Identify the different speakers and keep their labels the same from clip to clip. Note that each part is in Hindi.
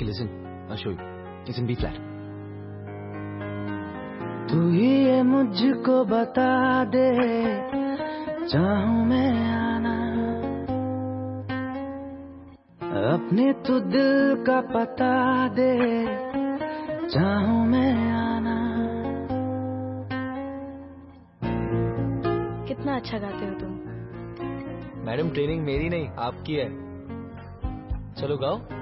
Speaker 1: इज़ इन बी फ्लैट
Speaker 2: तू ही ये मुझको बता दे चाहूँ मैं आना। अपने तू दिल का पता दे चाहूँ मैं आना।
Speaker 3: कितना अच्छा गाते हो तुम।
Speaker 1: मैडम ट्रेनिंग मेरी नहीं आपकी है। चलो गाओ।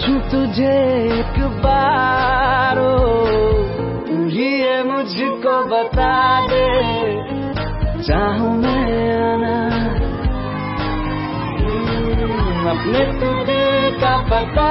Speaker 2: पूछूँ तुझे एक बार तू ये मुझको बता दे। चाहूँ मैं आना। अपने तुझे का बता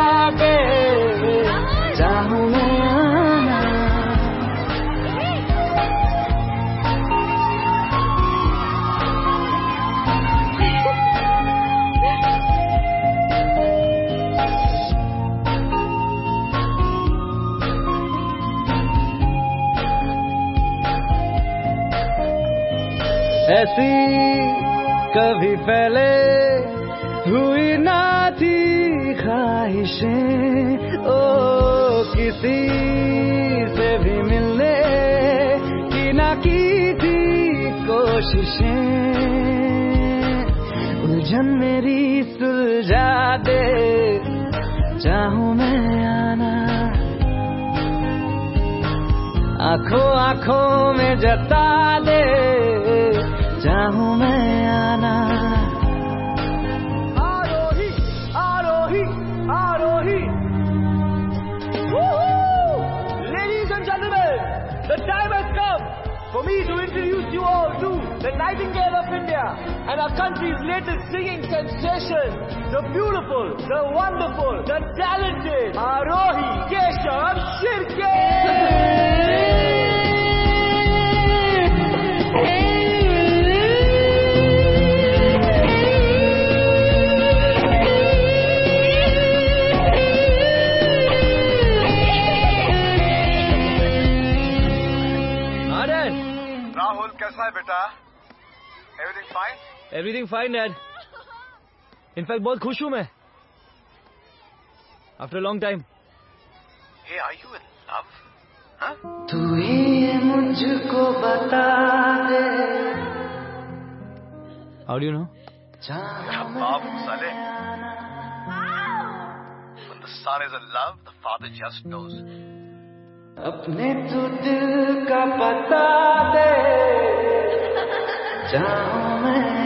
Speaker 2: ऐसी कभी पहले हुई ना थी ख्वाहिशें। ओ, किसी से भी मिलने की ना की थी कोशिशें। उलझन मेरी सुलझा दे, चाहूँ मैं आना। आँखों आँखों में जता दे चाहूं मैं आना आरोही आरोही आरोही
Speaker 4: Ladies and gentlemen, the time has come for me to introduce you all to the Nightingale of India and our country's latest singing sensation, the beautiful, the wonderful, the talented Arohi
Speaker 5: कैसा है बेटा everything fine
Speaker 1: everything fine dad in fact बहुत खुश हूँ मैं after long time
Speaker 5: hey are you in love
Speaker 2: तू ही मुझको बता दे।
Speaker 1: हाउ डू यू नो
Speaker 5: बाप साले When the son is in love, the father just knows.
Speaker 2: अपने तू दिल का पता दे। चाहूँ मैं